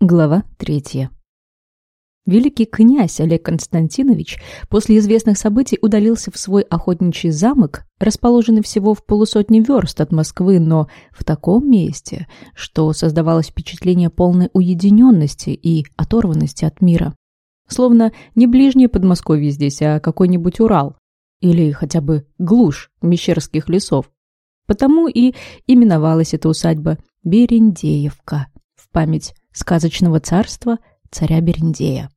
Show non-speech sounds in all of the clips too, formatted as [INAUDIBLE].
Глава третья. Великий князь Олег Константинович после известных событий удалился в свой охотничий замок, расположенный всего в полусотни верст от Москвы, но в таком месте, что создавалось впечатление полной уединенности и оторванности от мира. Словно не ближнее Подмосковье здесь, а какой-нибудь Урал или хотя бы глушь мещерских лесов. Потому и именовалась эта усадьба Берендеевка в память сказочного царства царя Берендея.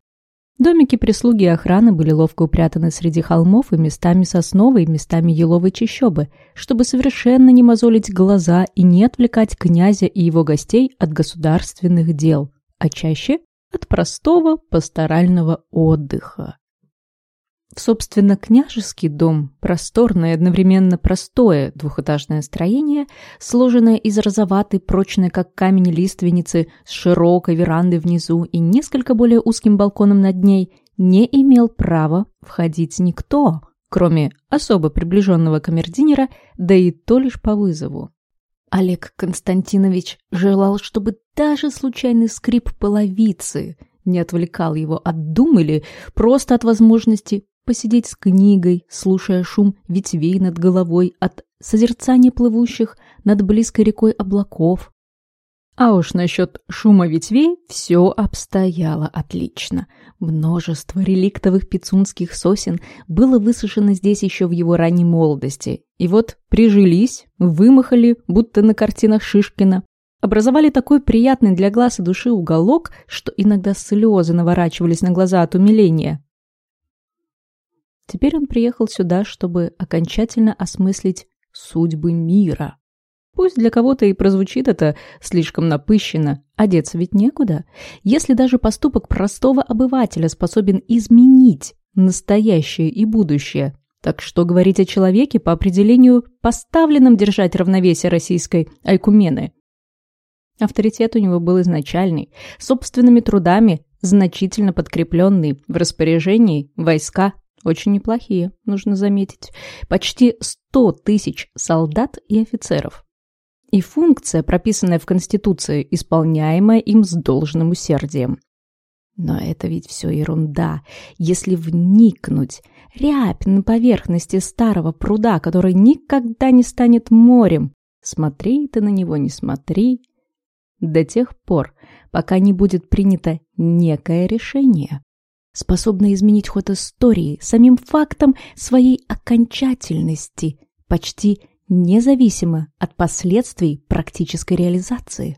Домики прислуги и охраны были ловко упрятаны среди холмов и местами сосновой, и местами еловой чащобы, чтобы совершенно не мозолить глаза и не отвлекать князя и его гостей от государственных дел, а чаще от простого пасторального отдыха. Собственно, княжеский дом, просторное и одновременно простое двухэтажное строение, сложенное из розоватой, прочной как камень лиственницы, с широкой верандой внизу и несколько более узким балконом над ней, не имел права входить никто, кроме особо приближенного камердинера, да и то лишь по вызову. Олег Константинович желал, чтобы даже случайный скрип половицы не отвлекал его от дум или просто от возможности посидеть с книгой, слушая шум ветвей над головой от созерцания плывущих над близкой рекой облаков. А уж насчет шума ветвей все обстояло отлично. Множество реликтовых пицунских сосен было высушено здесь еще в его ранней молодости. И вот прижились, вымахали, будто на картинах Шишкина, образовали такой приятный для глаз и души уголок, что иногда слезы наворачивались на глаза от умиления. Теперь он приехал сюда, чтобы окончательно осмыслить судьбы мира. Пусть для кого-то и прозвучит это слишком напыщенно, одеться ведь некуда. Если даже поступок простого обывателя способен изменить настоящее и будущее, так что говорить о человеке по определению поставленном держать равновесие российской айкумены? Авторитет у него был изначальный, собственными трудами, значительно подкрепленный, в распоряжении войска очень неплохие, нужно заметить. Почти 100 тысяч солдат и офицеров. И функция, прописанная в Конституции, исполняемая им с должным усердием. Но это ведь все ерунда. Если вникнуть, рябь на поверхности старого пруда, который никогда не станет морем, смотри ты на него, не смотри, до тех пор, пока не будет принято некое решение способна изменить ход истории самим фактом своей окончательности, почти независимо от последствий практической реализации.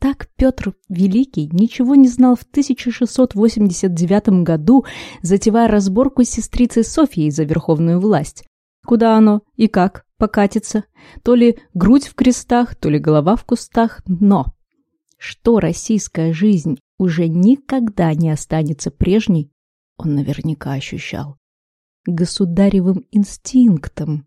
Так Петр Великий ничего не знал в 1689 году, затевая разборку с сестрицей Софией за верховную власть. Куда оно и как покатится? То ли грудь в крестах, то ли голова в кустах, но что российская жизнь уже никогда не останется прежней, он наверняка ощущал. Государевым инстинктом.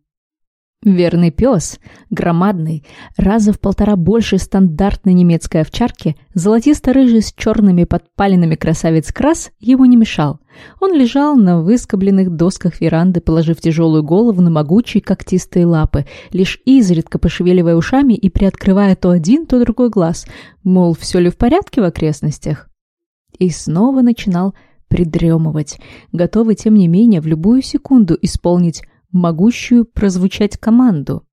Верный пес, громадный, раза в полтора больше стандартной немецкой овчарки, золотисто-рыжий с черными подпалинами красавец-крас ему не мешал. Он лежал на выскобленных досках веранды, положив тяжелую голову на могучие когтистые лапы, лишь изредка пошевеливая ушами и приоткрывая то один, то другой глаз, мол, все ли в порядке в окрестностях. И снова начинал придремывать, готовый, тем не менее, в любую секунду исполнить могущую прозвучать команду.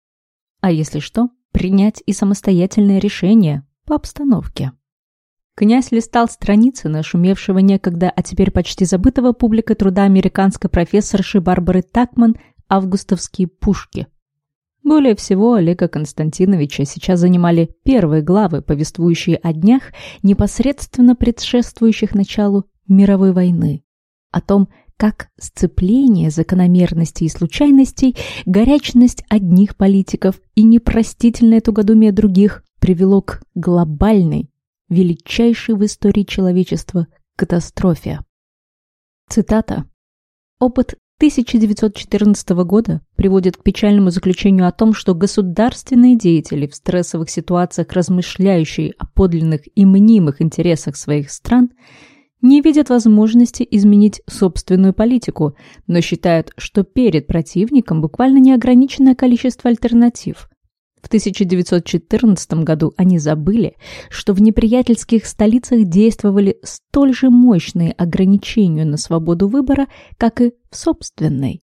А если что, принять и самостоятельное решение по обстановке. Князь листал страницы нашумевшего некогда, а теперь почти забытого публикой труда американской профессорши Барбары Такман «Августовские пушки». Более всего Олега Константиновича сейчас занимали первые главы, повествующие о днях, непосредственно предшествующих началу мировой войны, о том, как сцепление закономерностей и случайностей, горячность одних политиков и непростительное тугодумие других привело к глобальной, величайшей в истории человечества катастрофе. Цитата. Опыт 1914 года приводит к печальному заключению о том, что государственные деятели в стрессовых ситуациях, размышляющие о подлинных и мнимых интересах своих стран – не видят возможности изменить собственную политику, но считают, что перед противником буквально неограниченное количество альтернатив. В 1914 году они забыли, что в неприятельских столицах действовали столь же мощные ограничения на свободу выбора, как и в собственной.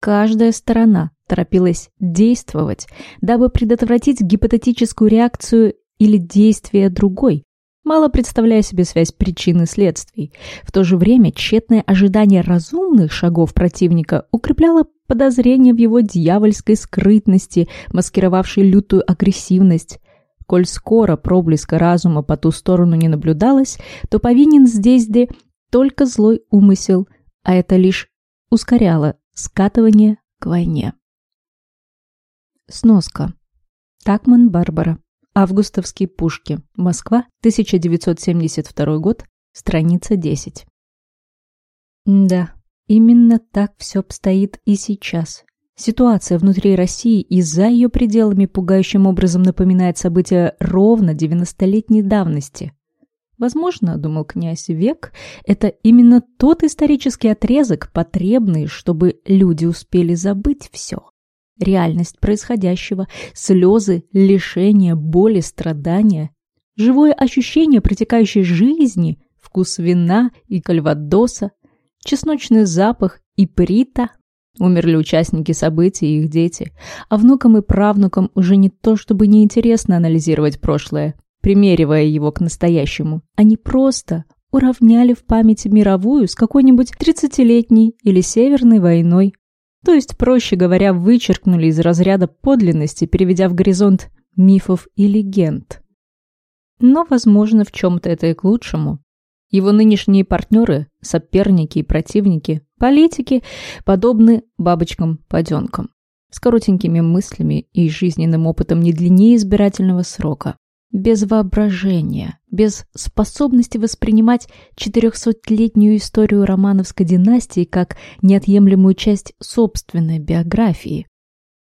Каждая сторона торопилась действовать, дабы предотвратить гипотетическую реакцию или действие другой, мало представляя себе связь причин и следствий. В то же время тщетное ожидание разумных шагов противника укрепляло подозрение в его дьявольской скрытности, маскировавшей лютую агрессивность. Коль скоро проблеска разума по ту сторону не наблюдалось, то повинен здесь де только злой умысел, а это лишь ускоряло скатывание к войне. Сноска. Такман Барбара. Августовские пушки. Москва, 1972 год. Страница 10. Да, именно так все обстоит и сейчас. Ситуация внутри России и за ее пределами пугающим образом напоминает события ровно 90-летней давности. Возможно, думал князь, век – это именно тот исторический отрезок, потребный, чтобы люди успели забыть все реальность происходящего, слезы, лишения, боли, страдания, живое ощущение протекающей жизни, вкус вина и кальвадоса, чесночный запах и прита. Умерли участники событий и их дети, а внукам и правнукам уже не то чтобы неинтересно анализировать прошлое, примеривая его к настоящему. Они просто уравняли в памяти мировую с какой-нибудь тридцатилетней или северной войной, то есть, проще говоря, вычеркнули из разряда подлинности, переведя в горизонт мифов и легенд. Но, возможно, в чем-то это и к лучшему. Его нынешние партнеры, соперники и противники, политики, подобны бабочкам-паденкам, с коротенькими мыслями и жизненным опытом не длиннее избирательного срока без воображения, без способности воспринимать четырехсотлетнюю историю романовской династии как неотъемлемую часть собственной биографии.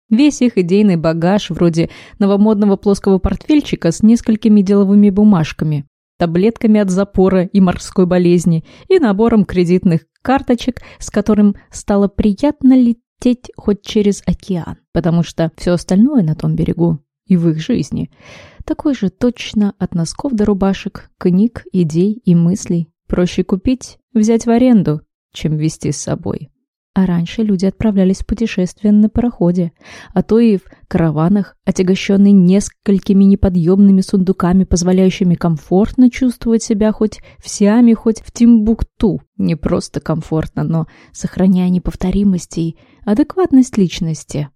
Весь их идейный багаж вроде новомодного плоского портфельчика с несколькими деловыми бумажками, таблетками от запора и морской болезни и набором кредитных карточек, с которым стало приятно лететь хоть через океан, потому что все остальное на том берегу и в их жизни – такой же точно от носков до рубашек, книг, идей и мыслей. Проще купить, взять в аренду, чем вести с собой. А раньше люди отправлялись в путешествия на пароходе, а то и в караванах, отягощенные несколькими неподъемными сундуками, позволяющими комфортно чувствовать себя хоть в Сиаме, хоть в Тимбукту. Не просто комфортно, но сохраняя неповторимость и адекватность личности.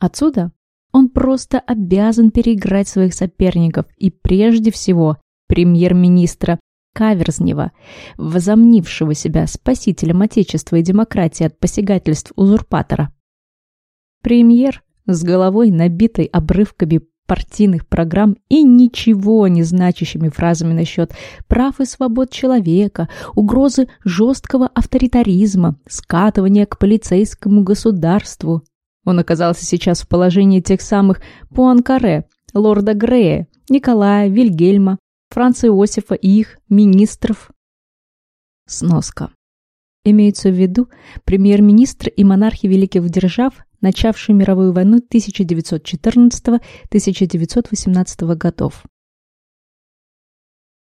Отсюда он просто обязан переиграть своих соперников и прежде всего премьер-министра Каверзнева, возомнившего себя спасителем Отечества и демократии от посягательств узурпатора. Премьер с головой набитой обрывками партийных программ и ничего не значащими фразами насчет прав и свобод человека, угрозы жесткого авторитаризма, скатывания к полицейскому государству, он оказался сейчас в положении тех самых Пуанкаре, лорда Грея, Николая, Вильгельма, Франца Иосифа и их министров. Сноска. Имеется в виду премьер-министр и монархи великих держав, начавшие мировую войну 1914-1918 годов.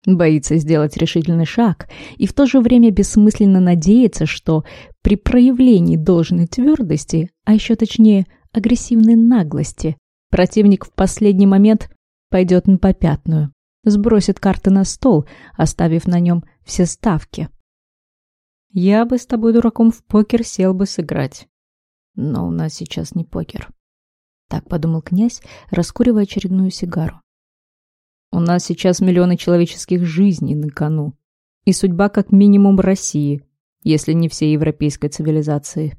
Боится сделать решительный шаг и в то же время бессмысленно надеется, что при проявлении должной твердости, а еще точнее агрессивной наглости, противник в последний момент пойдет на попятную, сбросит карты на стол, оставив на нем все ставки. Я бы с тобой, дураком, в покер сел бы сыграть. Но у нас сейчас не покер. Так подумал князь, раскуривая очередную сигару. У нас сейчас миллионы человеческих жизней на кону. И судьба как минимум России, если не всей европейской цивилизации.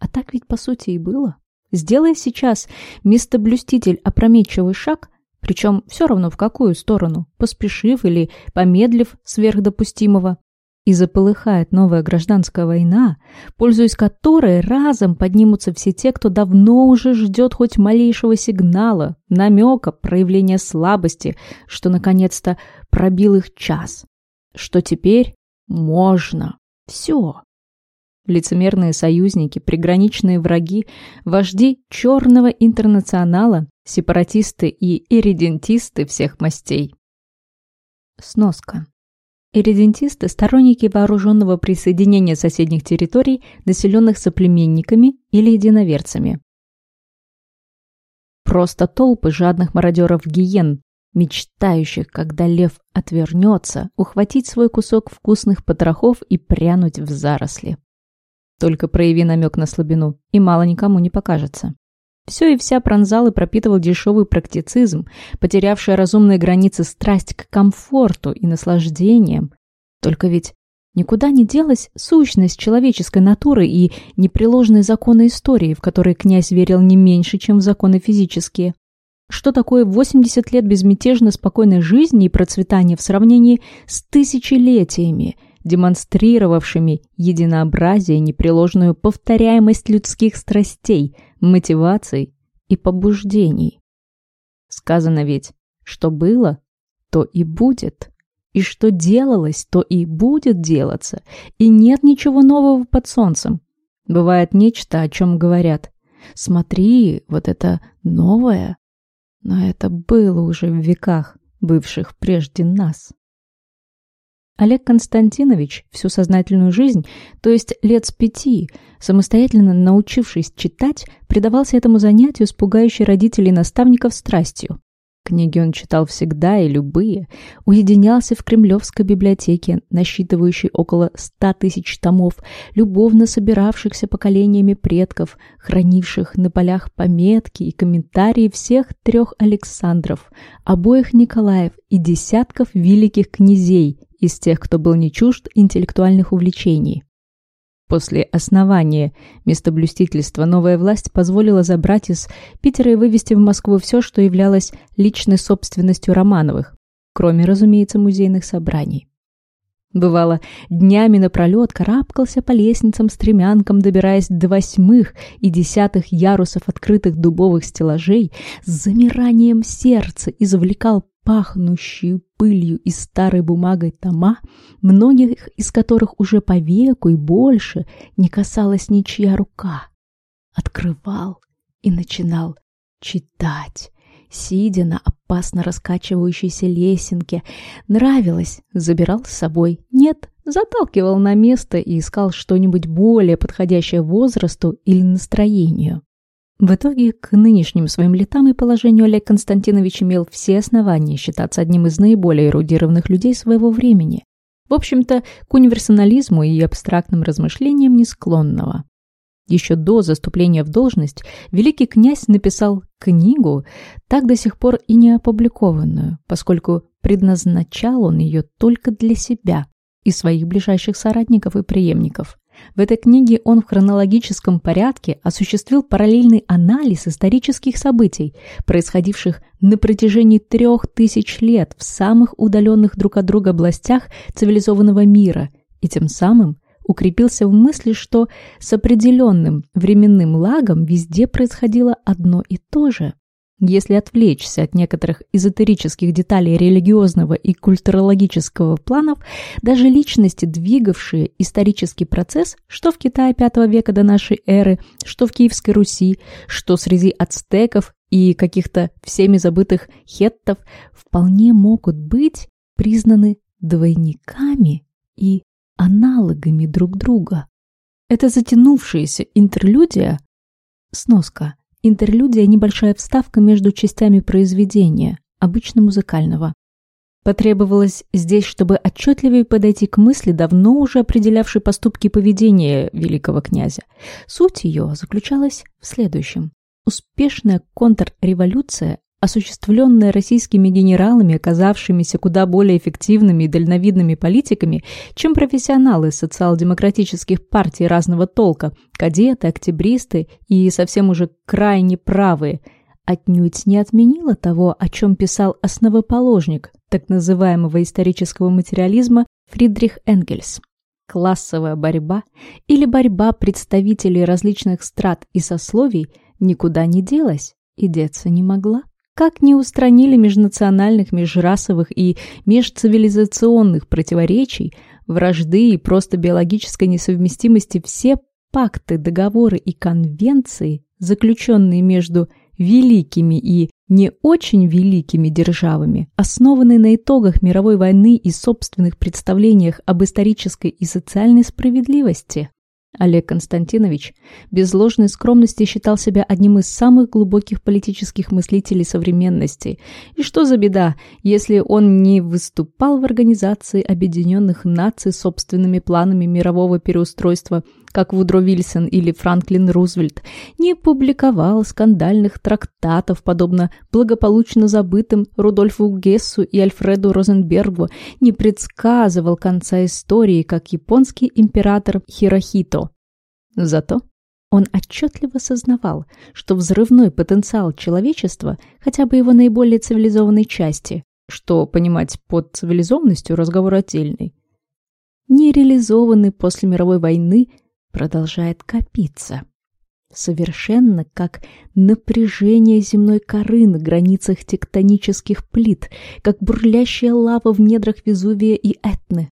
А так ведь по сути и было. Сделай сейчас местоблюститель опрометчивый шаг, причем все равно в какую сторону, поспешив или помедлив сверх допустимого, и заполыхает новая гражданская война, пользуясь которой разом поднимутся все те, кто давно уже ждет хоть малейшего сигнала, намека, проявления слабости, что наконец-то пробил их час, что теперь можно все. лицемерные союзники, приграничные враги, вожди черного интернационала, сепаратисты и иридентисты всех мастей. Сноска. Иридентисты – сторонники вооруженного присоединения соседних территорий, населенных соплеменниками или единоверцами. Просто толпы жадных мародеров-гиен, мечтающих, когда лев отвернется, ухватить свой кусок вкусных потрохов и прянуть в заросли. Только прояви намек на слабину, и мало никому не покажется. Все и вся пронзал и пропитывал дешевый практицизм, потерявшая разумные границы страсть к комфорту и наслаждениям. Только ведь никуда не делась сущность человеческой натуры и непреложные законы истории, в которые князь верил не меньше, чем в законы физические. Что такое 80 лет безмятежно спокойной жизни и процветания в сравнении с тысячелетиями – демонстрировавшими единообразие, непреложную повторяемость людских страстей, мотиваций и побуждений. Сказано ведь, что было, то и будет, и что делалось, то и будет делаться, и нет ничего нового под солнцем. Бывает нечто, о чем говорят. Смотри, вот это новое. Но это было уже в веках, бывших прежде нас. Олег Константинович всю сознательную жизнь, то есть лет с пяти, самостоятельно научившись читать, предавался этому занятию с пугающей родителей наставников страстью. Книги он читал всегда и любые, уединялся в Кремлевской библиотеке, насчитывающей около ста тысяч томов, любовно собиравшихся поколениями предков, хранивших на полях пометки и комментарии всех трех Александров, обоих Николаев и десятков великих князей из тех, кто был не чужд интеллектуальных увлечений. После основания местоблюстительства новая власть позволила забрать из Питера и вывести в Москву все, что являлось личной собственностью Романовых, кроме, разумеется, музейных собраний. Бывало, днями напролет карабкался по лестницам-стремянкам, добираясь до восьмых и десятых ярусов открытых дубовых стеллажей, с замиранием сердца извлекал пахнущие пылью и старой бумагой тома, многих из которых уже по веку и больше не касалась ничья рука. Открывал и начинал читать, сидя на опасно раскачивающейся лесенке. Нравилось, забирал с собой. Нет, заталкивал на место и искал что-нибудь более подходящее возрасту или настроению. В итоге, к нынешним своим летам и положению Олег Константинович имел все основания считаться одним из наиболее эрудированных людей своего времени. В общем-то, к универсализму и абстрактным размышлениям не склонного. Еще до заступления в должность великий князь написал книгу, так до сих пор и не опубликованную, поскольку предназначал он ее только для себя и своих ближайших соратников и преемников. В этой книге он в хронологическом порядке осуществил параллельный анализ исторических событий, происходивших на протяжении трех тысяч лет в самых удаленных друг от друга областях цивилизованного мира и тем самым укрепился в мысли, что с определенным временным лагом везде происходило одно и то же. Если отвлечься от некоторых эзотерических деталей религиозного и культурологического планов, даже личности, двигавшие исторический процесс, что в Китае V века до нашей эры, что в Киевской Руси, что среди ацтеков и каких-то всеми забытых хеттов, вполне могут быть признаны двойниками и аналогами друг друга. Это затянувшаяся интерлюдия, сноска – Интерлюдия – небольшая вставка между частями произведения, обычно музыкального. Потребовалось здесь, чтобы отчетливее подойти к мысли, давно уже определявшей поступки поведения великого князя. Суть ее заключалась в следующем. Успешная контрреволюция осуществленная российскими генералами, оказавшимися куда более эффективными и дальновидными политиками, чем профессионалы социал-демократических партий разного толка, кадеты, октябристы и совсем уже крайне правые, отнюдь не отменила того, о чем писал основоположник так называемого исторического материализма Фридрих Энгельс. Классовая борьба или борьба представителей различных страт и сословий никуда не делась и деться не могла. Как не устранили межнациональных, межрасовых и межцивилизационных противоречий, вражды и просто биологической несовместимости все пакты, договоры и конвенции, заключенные между великими и не очень великими державами, основанные на итогах мировой войны и собственных представлениях об исторической и социальной справедливости. Олег Константинович без ложной скромности считал себя одним из самых глубоких политических мыслителей современности. И что за беда, если он не выступал в Организации Объединенных Наций собственными планами мирового переустройства, как Вудро Вильсон или Франклин Рузвельт, не публиковал скандальных трактатов, подобно благополучно забытым Рудольфу Гессу и Альфреду Розенбергу, не предсказывал конца истории, как японский император Хирохито. Зато он отчетливо сознавал, что взрывной потенциал человечества, хотя бы его наиболее цивилизованной части, что понимать под цивилизованностью разговор отдельный, нереализованный после мировой войны продолжает копиться. Совершенно как напряжение земной коры на границах тектонических плит, как бурлящая лава в недрах Везувия и Этны.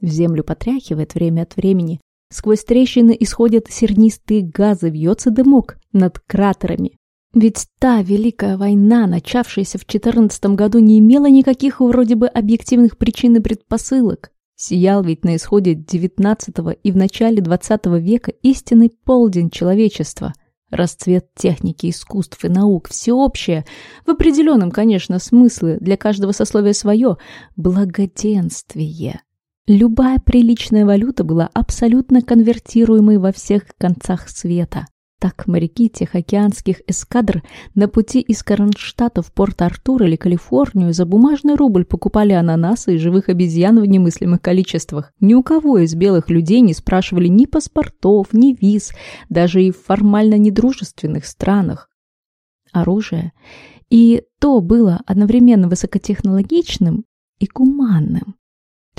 В землю потряхивает время от времени, Сквозь трещины исходят сернистые газы, вьется дымок над кратерами. Ведь та Великая война, начавшаяся в 14 году, не имела никаких вроде бы объективных причин и предпосылок. Сиял ведь на исходе XIX и в начале XX века истинный полдень человечества. Расцвет техники, искусств и наук, всеобщее, в определенном, конечно, смысле, для каждого сословия свое, благоденствие. Любая приличная валюта была абсолютно конвертируемой во всех концах света. Так моряки тихоокеанских эскадр на пути из Кронштадта в Порт-Артур или Калифорнию за бумажный рубль покупали ананасы и живых обезьян в немыслимых количествах. Ни у кого из белых людей не спрашивали ни паспортов, ни виз, даже и в формально недружественных странах. Оружие. И то было одновременно высокотехнологичным и гуманным.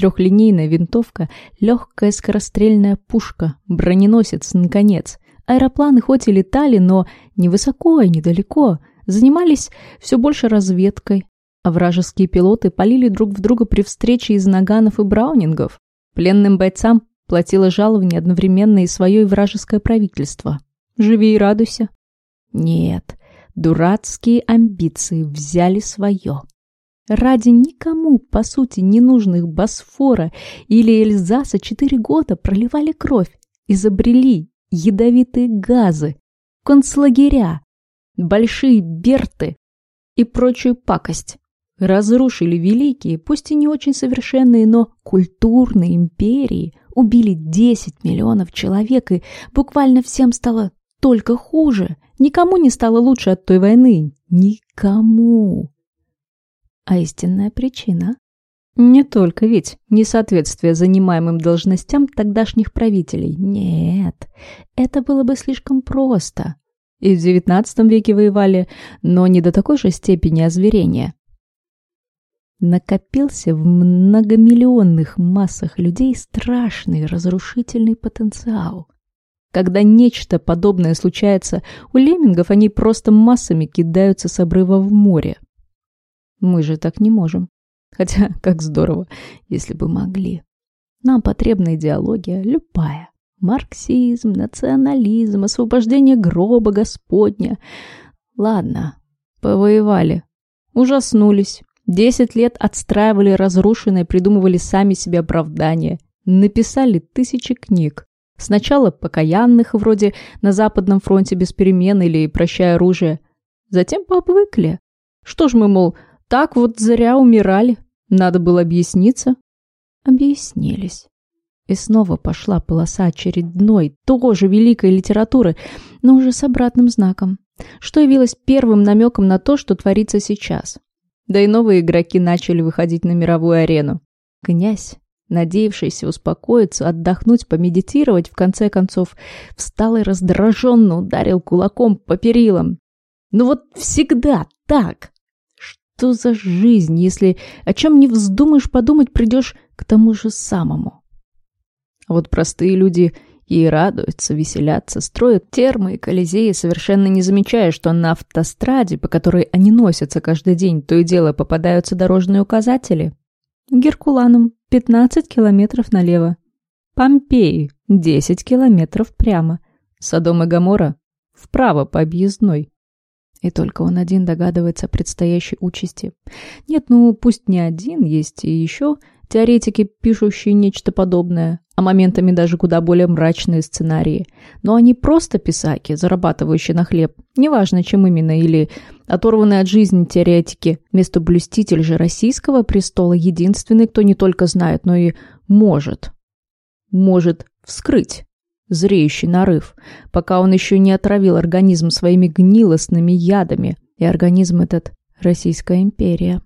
Трехлинейная винтовка, легкая скорострельная пушка, броненосец, наконец. Аэропланы хоть и летали, но не высоко и недалеко, занимались все больше разведкой, а вражеские пилоты полили друг в друга при встрече из наганов и браунингов. Пленным бойцам платило жалование одновременно и свое и вражеское правительство. Живи и радуйся. Нет, дурацкие амбиции взяли свое ради никому, по сути, ненужных Босфора или Эльзаса четыре года проливали кровь, изобрели ядовитые газы, концлагеря, большие берты и прочую пакость. Разрушили великие, пусть и не очень совершенные, но культурные империи, убили 10 миллионов человек, и буквально всем стало только хуже. Никому не стало лучше от той войны. Никому. А истинная причина? Не только ведь несоответствие занимаемым должностям тогдашних правителей. Нет, это было бы слишком просто. И в XIX веке воевали, но не до такой же степени озверения. Накопился в многомиллионных массах людей страшный разрушительный потенциал. Когда нечто подобное случается, у леммингов они просто массами кидаются с обрыва в море. Мы же так не можем. Хотя, [LAUGHS] как здорово, если бы могли. Нам потребна идеология любая. Марксизм, национализм, освобождение гроба Господня. Ладно, повоевали. Ужаснулись. Десять лет отстраивали разрушенное, придумывали сами себе оправдания. Написали тысячи книг. Сначала покаянных, вроде «На Западном фронте без перемен» или «Прощай оружие». Затем пообвыкли. Что ж мы, мол, так вот зря умирали. Надо было объясниться. Объяснились. И снова пошла полоса очередной, тоже великой литературы, но уже с обратным знаком, что явилось первым намеком на то, что творится сейчас. Да и новые игроки начали выходить на мировую арену. Князь, надеявшийся успокоиться, отдохнуть, помедитировать, в конце концов, встал и раздраженно ударил кулаком по перилам. Ну вот всегда так. Что за жизнь, если о чем не вздумаешь подумать, придешь к тому же самому? А вот простые люди и радуются, веселятся, строят термы и колизеи, совершенно не замечая, что на автостраде, по которой они носятся каждый день, то и дело попадаются дорожные указатели. Геркуланум 15 километров налево. Помпеи 10 километров прямо. Содом и Гоморра вправо по объездной. И только он один догадывается о предстоящей участи. Нет, ну пусть не один, есть и еще теоретики, пишущие нечто подобное, а моментами даже куда более мрачные сценарии. Но они просто писаки, зарабатывающие на хлеб, неважно чем именно, или оторванные от жизни теоретики. Вместо блюститель же российского престола единственный, кто не только знает, но и может. Может вскрыть зреющий нарыв, пока он еще не отравил организм своими гнилостными ядами, и организм этот – Российская империя.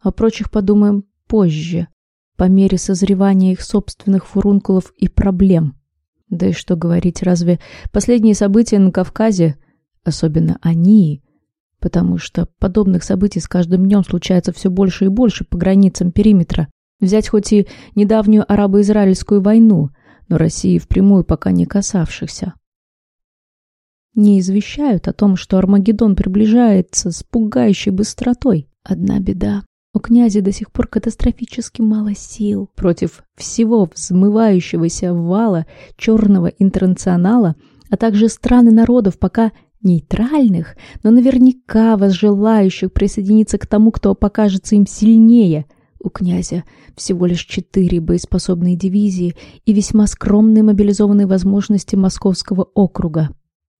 О прочих подумаем позже, по мере созревания их собственных фурункулов и проблем. Да и что говорить, разве последние события на Кавказе, особенно они, потому что подобных событий с каждым днем случается все больше и больше по границам периметра, взять хоть и недавнюю арабо-израильскую войну – но России впрямую пока не касавшихся. Не извещают о том, что Армагеддон приближается с пугающей быстротой. Одна беда. У князя до сих пор катастрофически мало сил против всего взмывающегося вала черного интернационала, а также страны народов пока нейтральных, но наверняка возжелающих присоединиться к тому, кто покажется им сильнее – у князя всего лишь четыре боеспособные дивизии и весьма скромные мобилизованные возможности Московского округа.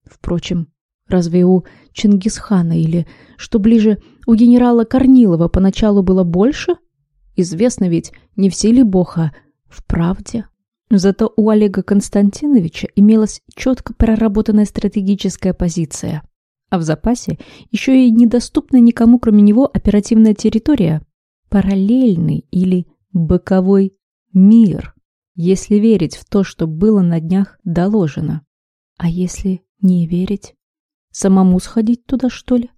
Впрочем, разве у Чингисхана или, что ближе, у генерала Корнилова поначалу было больше? Известно ведь, не в силе Бога, в правде. Зато у Олега Константиновича имелась четко проработанная стратегическая позиция. А в запасе еще и недоступная никому, кроме него, оперативная территория – параллельный или боковой мир, если верить в то, что было на днях доложено. А если не верить? Самому сходить туда, что ли?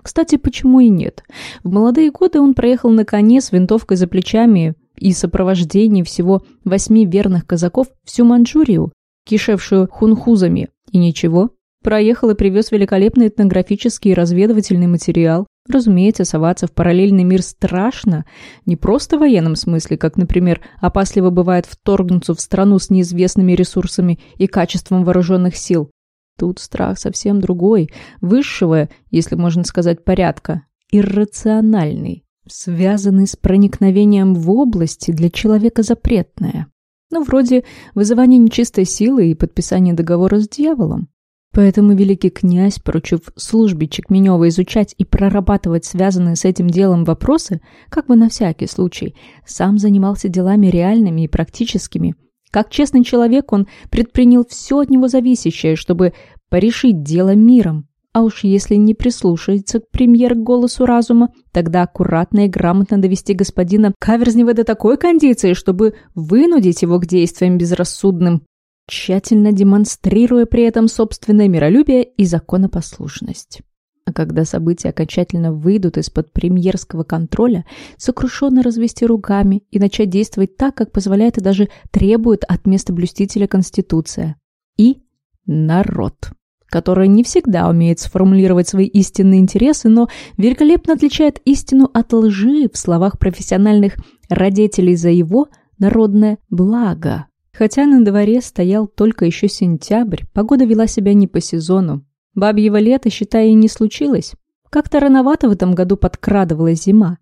Кстати, почему и нет? В молодые годы он проехал на коне с винтовкой за плечами и сопровождении всего восьми верных казаков всю Манчжурию, кишевшую хунхузами. И ничего, проехал и привез великолепный этнографический и разведывательный материал, Разумеется, соваться в параллельный мир страшно, не просто в военном смысле, как, например, опасливо бывает вторгнуться в страну с неизвестными ресурсами и качеством вооруженных сил. Тут страх совсем другой, высшего, если можно сказать, порядка, иррациональный, связанный с проникновением в области для человека запретное. Ну, вроде вызывания нечистой силы и подписания договора с дьяволом. Поэтому великий князь, поручив службе Чекменева изучать и прорабатывать связанные с этим делом вопросы, как бы на всякий случай, сам занимался делами реальными и практическими. Как честный человек он предпринял все от него зависящее, чтобы порешить дело миром. А уж если не прислушается к премьер голосу разума, тогда аккуратно и грамотно довести господина Каверзнева до такой кондиции, чтобы вынудить его к действиям безрассудным, тщательно демонстрируя при этом собственное миролюбие и законопослушность. А когда события окончательно выйдут из-под премьерского контроля, сокрушенно развести руками и начать действовать так, как позволяет и даже требует от места блюстителя Конституция. И народ, который не всегда умеет сформулировать свои истинные интересы, но великолепно отличает истину от лжи в словах профессиональных родителей за его народное благо. Хотя на дворе стоял только еще сентябрь, погода вела себя не по сезону. Бабьего лета, считай, и не случилось. Как-то рановато в этом году подкрадывалась зима.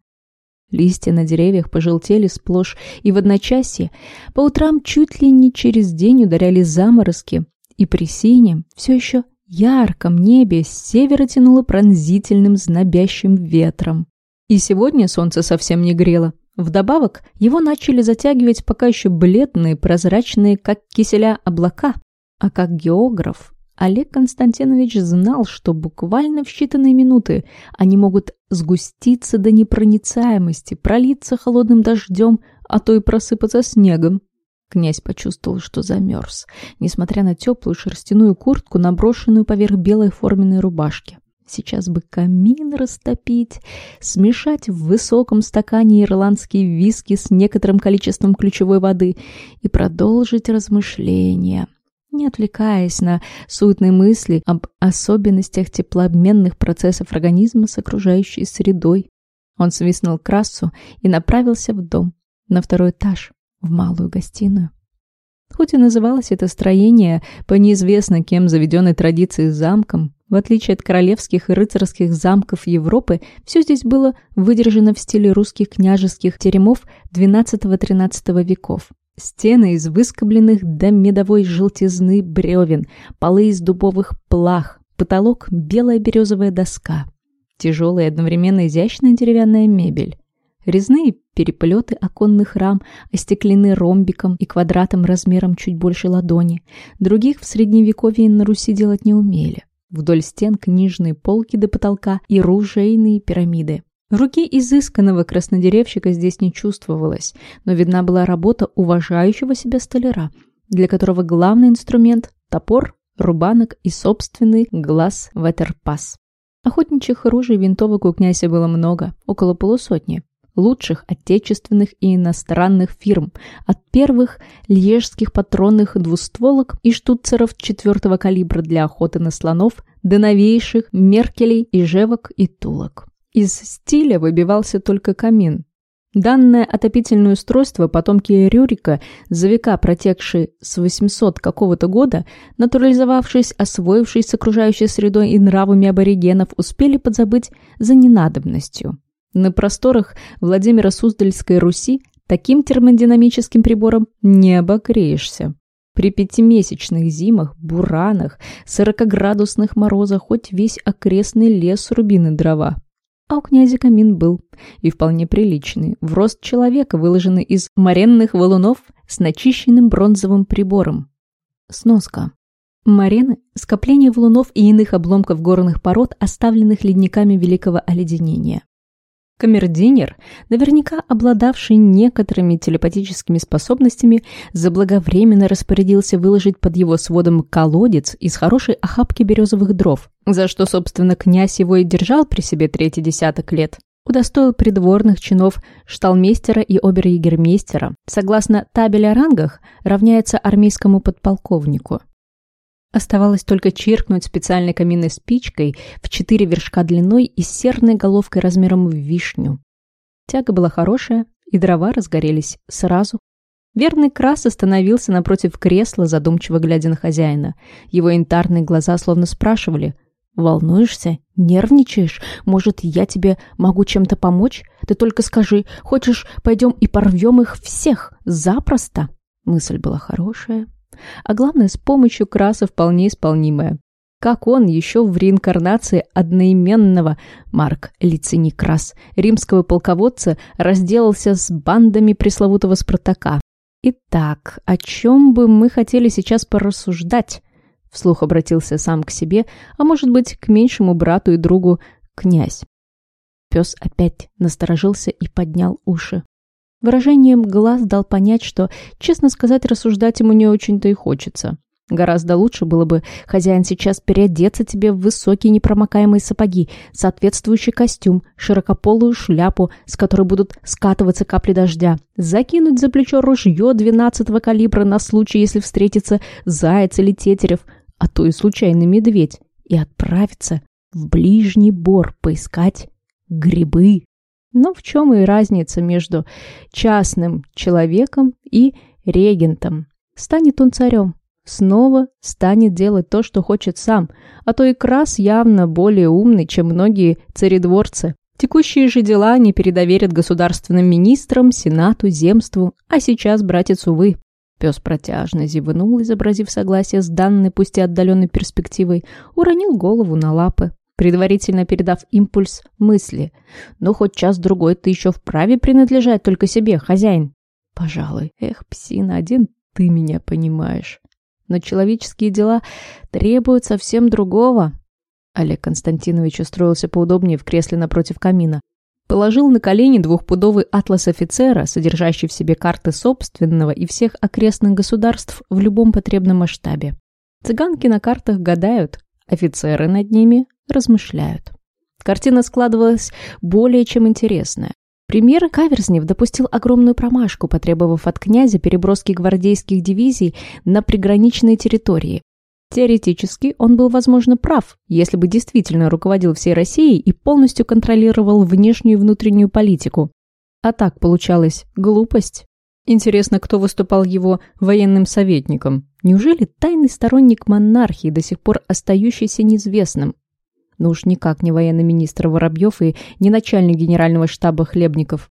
Листья на деревьях пожелтели сплошь, и в одночасье по утрам чуть ли не через день ударяли заморозки, и при синем, все еще ярком небе с севера тянуло пронзительным знобящим ветром. И сегодня солнце совсем не грело, Вдобавок, его начали затягивать пока еще бледные, прозрачные, как киселя, облака. А как географ, Олег Константинович знал, что буквально в считанные минуты они могут сгуститься до непроницаемости, пролиться холодным дождем, а то и просыпаться снегом. Князь почувствовал, что замерз, несмотря на теплую шерстяную куртку, наброшенную поверх белой форменной рубашки. Сейчас бы камин растопить, смешать в высоком стакане ирландские виски с некоторым количеством ключевой воды и продолжить размышления, не отвлекаясь на суетные мысли об особенностях теплообменных процессов организма с окружающей средой. Он свистнул красу и направился в дом, на второй этаж, в малую гостиную. Хоть и называлось это строение по неизвестно кем заведенной традиции замком, в отличие от королевских и рыцарских замков Европы, все здесь было выдержано в стиле русских княжеских теремов XII-XIII веков. Стены из выскобленных до медовой желтизны бревен, полы из дубовых плах, потолок – белая березовая доска, тяжелая одновременно изящная деревянная мебель. Резные переплеты оконных рам остеклены ромбиком и квадратом размером чуть больше ладони. Других в средневековье на Руси делать не умели. Вдоль стен книжные полки до потолка и ружейные пирамиды. Руки изысканного краснодеревщика здесь не чувствовалось, но видна была работа уважающего себя столяра, для которого главный инструмент – топор, рубанок и собственный глаз ватерпас. Охотничьих ружей винтовок у князя было много, около полусотни. Лучших отечественных и иностранных фирм, от первых льежских патронных двустволок и штуцеров четвертого калибра для охоты на слонов до новейших меркелей, и ижевок и тулок. Из стиля выбивался только камин. Данное отопительное устройство потомки Рюрика, за века протекшие с 800 какого-то года, натурализовавшись, освоившись с окружающей средой и нравами аборигенов, успели подзабыть за ненадобностью. На просторах Владимира Суздальской Руси таким термодинамическим прибором не обогреешься. При пятимесячных зимах, буранах, сорокоградусных морозах хоть весь окрестный лес рубины дрова. А у князя камин был, и вполне приличный, в рост человека, выложенный из моренных валунов с начищенным бронзовым прибором. Сноска. Марены – скопление валунов и иных обломков горных пород, оставленных ледниками великого оледенения. Камердинер, наверняка обладавший некоторыми телепатическими способностями, заблаговременно распорядился выложить под его сводом колодец из хорошей охапки березовых дров, за что, собственно, князь его и держал при себе третий десяток лет. Удостоил придворных чинов шталмейстера и обер-егермейстера. Согласно табели о рангах, равняется армейскому подполковнику. Оставалось только чиркнуть специальной каминной спичкой в четыре вершка длиной и серной головкой размером в вишню. Тяга была хорошая, и дрова разгорелись сразу. Верный крас остановился напротив кресла, задумчиво глядя на хозяина. Его янтарные глаза словно спрашивали «Волнуешься? Нервничаешь? Может, я тебе могу чем-то помочь? Ты только скажи, хочешь, пойдем и порвем их всех? Запросто!» Мысль была хорошая, а главное, с помощью краса вполне исполнимая. Как он еще в реинкарнации одноименного Марк Лициний Крас, римского полководца, разделался с бандами пресловутого Спартака. Итак, о чем бы мы хотели сейчас порассуждать? Вслух обратился сам к себе, а может быть, к меньшему брату и другу, князь. Пес опять насторожился и поднял уши. Выражением глаз дал понять, что, честно сказать, рассуждать ему не очень-то и хочется. Гораздо лучше было бы, хозяин, сейчас переодеться тебе в высокие непромокаемые сапоги, соответствующий костюм, широкополую шляпу, с которой будут скатываться капли дождя, закинуть за плечо ружье двенадцатого калибра на случай, если встретится заяц или тетерев, а то и случайный медведь, и отправиться в ближний бор поискать грибы. Но в чем и разница между частным человеком и регентом? Станет он царем, снова станет делать то, что хочет сам, а то и Крас явно более умный, чем многие царедворцы. Текущие же дела не передоверят государственным министрам, сенату, земству, а сейчас, братец, увы. Пес протяжно зевнул, изобразив согласие с данной, пусть и отдаленной перспективой, уронил голову на лапы предварительно передав импульс мысли. «Ну, хоть час-другой ты еще вправе принадлежать только себе, хозяин». «Пожалуй. Эх, псина, один ты меня понимаешь. Но человеческие дела требуют совсем другого». Олег Константинович устроился поудобнее в кресле напротив камина. Положил на колени двухпудовый атлас офицера, содержащий в себе карты собственного и всех окрестных государств в любом потребном масштабе. Цыганки на картах гадают, офицеры над ними размышляют. Картина складывалась более чем интересная. Премьер Каверзнев допустил огромную промашку, потребовав от князя переброски гвардейских дивизий на приграничные территории. Теоретически он был, возможно, прав, если бы действительно руководил всей Россией и полностью контролировал внешнюю и внутреннюю политику. А так получалось глупость. Интересно, кто выступал его военным советником? Неужели тайный сторонник монархии, до сих пор остающийся неизвестным? Ну уж никак не военный министр Воробьев и не начальник генерального штаба Хлебников.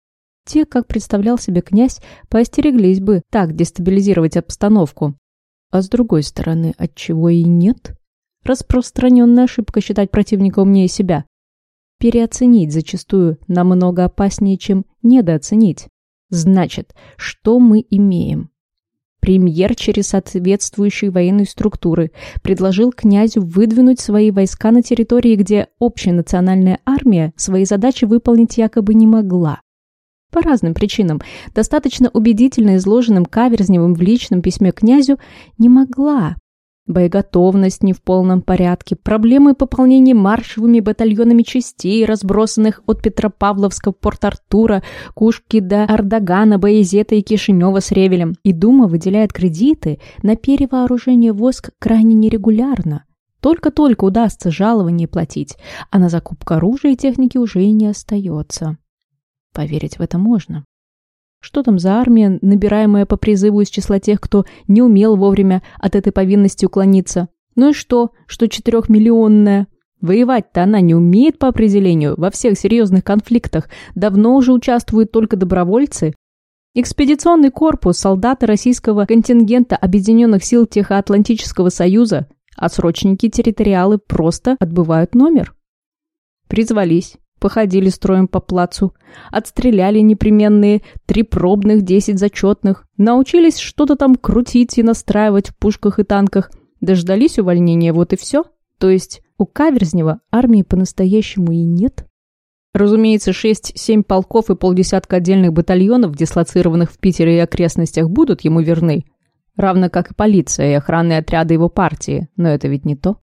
Те, как представлял себе князь, поостереглись бы так дестабилизировать обстановку. А с другой стороны, отчего и нет? Распространенная ошибка считать противника умнее себя. Переоценить зачастую намного опаснее, чем недооценить. Значит, что мы имеем? Премьер через соответствующие военные структуры предложил князю выдвинуть свои войска на территории, где общая национальная армия свои задачи выполнить якобы не могла. По разным причинам, достаточно убедительно изложенным Каверзневым в личном письме князю, не могла. Боеготовность не в полном порядке, проблемы пополнения маршевыми батальонами частей, разбросанных от Петропавловска в Порт-Артура, Кушки до Ардагана, Боязета и Кишинева с Ревелем. И Дума выделяет кредиты на перевооружение войск крайне нерегулярно. Только-только удастся жалование платить, а на закупку оружия и техники уже и не остается. Поверить в это можно. Что там за армия, набираемая по призыву из числа тех, кто не умел вовремя от этой повинности уклониться? Ну и что, что четырехмиллионная? Воевать-то она не умеет по определению, во всех серьезных конфликтах. Давно уже участвуют только добровольцы. Экспедиционный корпус, солдаты российского контингента Объединенных сил Тихоатлантического Союза, а срочники территориалы просто отбывают номер. Призвались, Походили строем по плацу, отстреляли непременные три пробных, десять зачетных, научились что-то там крутить и настраивать в пушках и танках, дождались увольнения, вот и все. То есть у Каверзнева армии по-настоящему и нет. Разумеется, 6-7 полков и полдесятка отдельных батальонов, дислоцированных в Питере и окрестностях, будут ему верны. Равно как и полиция и охранные отряды его партии. Но это ведь не то.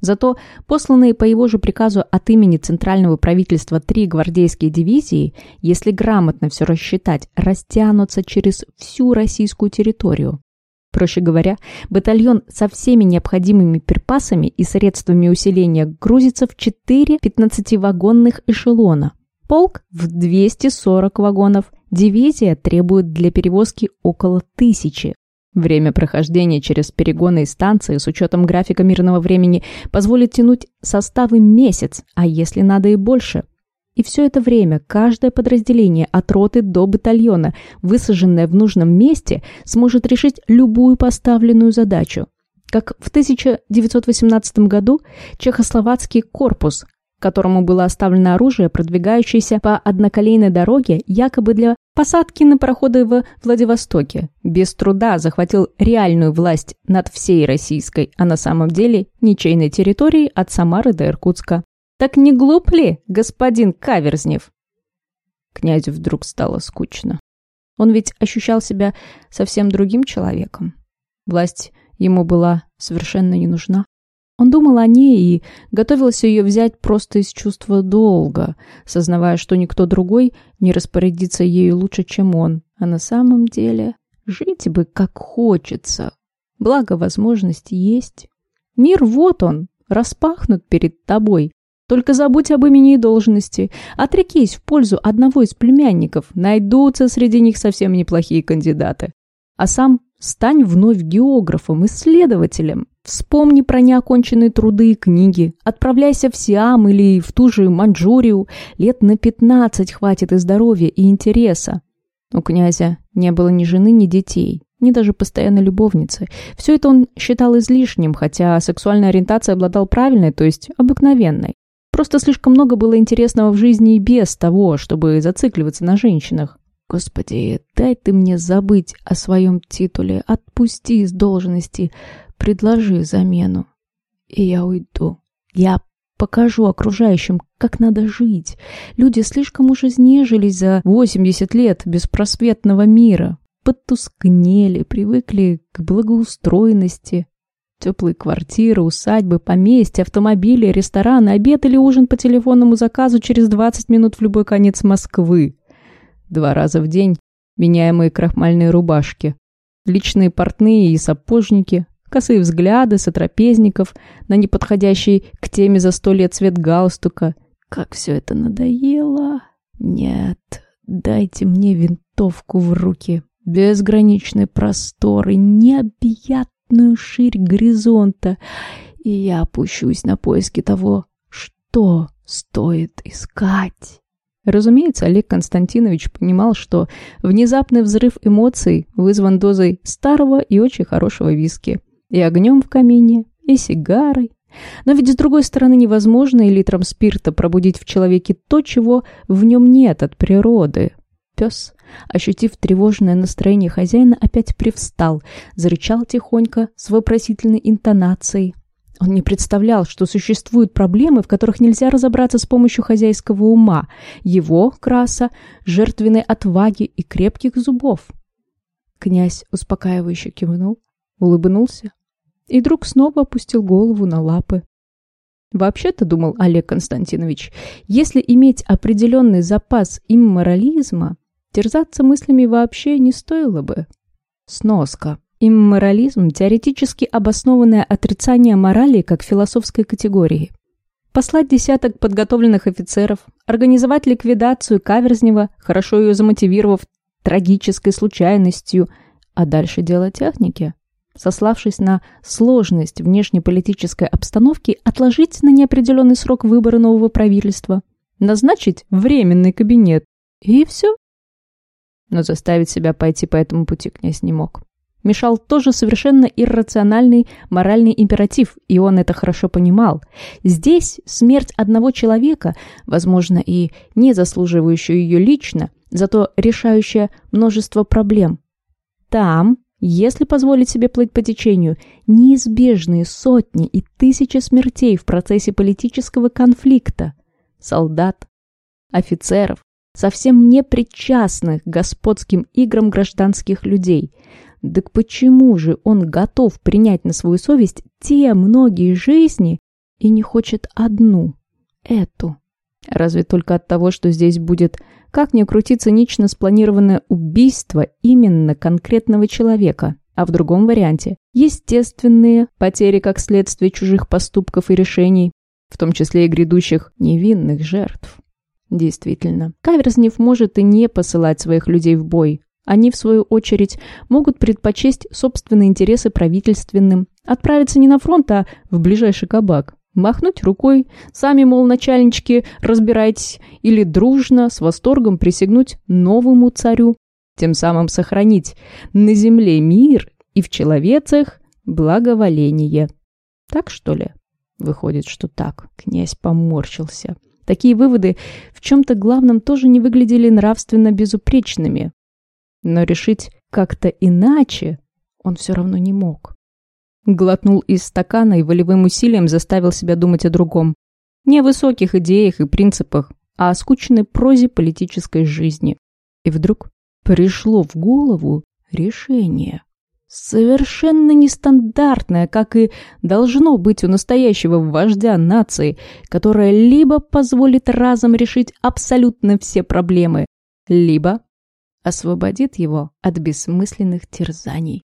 Зато посланные по его же приказу от имени Центрального правительства три гвардейские дивизии, если грамотно все рассчитать, растянутся через всю российскую территорию. Проще говоря, батальон со всеми необходимыми припасами и средствами усиления грузится в 4 15-вагонных эшелона. Полк в 240 вагонов, дивизия требует для перевозки около тысячи, Время прохождения через перегоны и станции с учетом графика мирного времени позволит тянуть составы месяц, а если надо и больше. И все это время каждое подразделение от роты до батальона, высаженное в нужном месте, сможет решить любую поставленную задачу. Как в 1918 году чехословацкий корпус которому было оставлено оружие, продвигающееся по одноколейной дороге, якобы для посадки на пароходы в Владивостоке. Без труда захватил реальную власть над всей российской, а на самом деле ничейной территорией от Самары до Иркутска. Так не глуп ли, господин Каверзнев? Князю вдруг стало скучно. Он ведь ощущал себя совсем другим человеком. Власть ему была совершенно не нужна. Он думал о ней и готовился ее взять просто из чувства долга, сознавая, что никто другой не распорядится ею лучше, чем он. А на самом деле жить бы как хочется. Благо возможности есть. Мир вот он, распахнут перед тобой. Только забудь об имени и должности. Отрекись в пользу одного из племянников. Найдутся среди них совсем неплохие кандидаты. А сам стань вновь географом, исследователем. Вспомни про неоконченные труды и книги. Отправляйся в Сиам или в ту же Маньчжурию. Лет на пятнадцать хватит и здоровья, и интереса. У князя не было ни жены, ни детей, ни даже постоянной любовницы. Все это он считал излишним, хотя сексуальная ориентация обладал правильной, то есть обыкновенной. Просто слишком много было интересного в жизни и без того, чтобы зацикливаться на женщинах. Господи, дай ты мне забыть о своем титуле, отпусти из должности, Предложи замену, и я уйду. Я покажу окружающим, как надо жить. Люди слишком уж изнежились за 80 лет беспросветного мира. Потускнели, привыкли к благоустроенности. Теплые квартиры, усадьбы, поместья, автомобили, рестораны, обед или ужин по телефонному заказу через 20 минут в любой конец Москвы. Два раза в день меняемые крахмальные рубашки. Личные портные и сапожники, косые взгляды сотрапезников на неподходящий к теме за сто лет цвет галстука. Как все это надоело. Нет, дайте мне винтовку в руки. Безграничный простор и необъятную ширь горизонта. И я опущусь на поиски того, что стоит искать. Разумеется, Олег Константинович понимал, что внезапный взрыв эмоций вызван дозой старого и очень хорошего виски, и огнем в камине, и сигарой. Но ведь с другой стороны невозможно и литром спирта пробудить в человеке то, чего в нем нет от природы. Пес, ощутив тревожное настроение хозяина, опять привстал, зарычал тихонько с вопросительной интонацией, он не представлял, что существуют проблемы, в которых нельзя разобраться с помощью хозяйского ума, его, краса, жертвенной отваги и крепких зубов. Князь успокаивающе кивнул, улыбнулся и вдруг снова опустил голову на лапы. Вообще-то, думал Олег Константинович, если иметь определенный запас имморализма, терзаться мыслями вообще не стоило бы. Сноска. Имморализм – теоретически обоснованное отрицание морали как философской категории. Послать десяток подготовленных офицеров, организовать ликвидацию Каверзнева, хорошо ее замотивировав трагической случайностью, а дальше дело техники. Сославшись на сложность внешнеполитической обстановки, отложить на неопределенный срок выбора нового правительства, назначить временный кабинет, и все. Но заставить себя пойти по этому пути князь не мог мешал тоже совершенно иррациональный моральный императив, и он это хорошо понимал. Здесь смерть одного человека, возможно, и не заслуживающую ее лично, зато решающая множество проблем. Там, если позволить себе плыть по течению, неизбежные сотни и тысячи смертей в процессе политического конфликта. Солдат, офицеров, совсем не причастных к господским играм гражданских людей – так почему же он готов принять на свою совесть те многие жизни и не хочет одну, эту? Разве только от того, что здесь будет, как ни крути, цинично спланированное убийство именно конкретного человека, а в другом варианте – естественные потери как следствие чужих поступков и решений, в том числе и грядущих невинных жертв. Действительно, Каверзнев может и не посылать своих людей в бой, они, в свою очередь, могут предпочесть собственные интересы правительственным, отправиться не на фронт, а в ближайший кабак, махнуть рукой, сами, мол, начальнички, разбирайтесь, или дружно, с восторгом присягнуть новому царю, тем самым сохранить на земле мир и в человецах благоволение. Так, что ли? Выходит, что так. Князь поморщился. Такие выводы в чем-то главном тоже не выглядели нравственно безупречными. Но решить как-то иначе он все равно не мог. Глотнул из стакана и волевым усилием заставил себя думать о другом. Не о высоких идеях и принципах, а о скучной прозе политической жизни. И вдруг пришло в голову решение. Совершенно нестандартное, как и должно быть у настоящего вождя нации, которое либо позволит разом решить абсолютно все проблемы, либо освободит его от бессмысленных терзаний.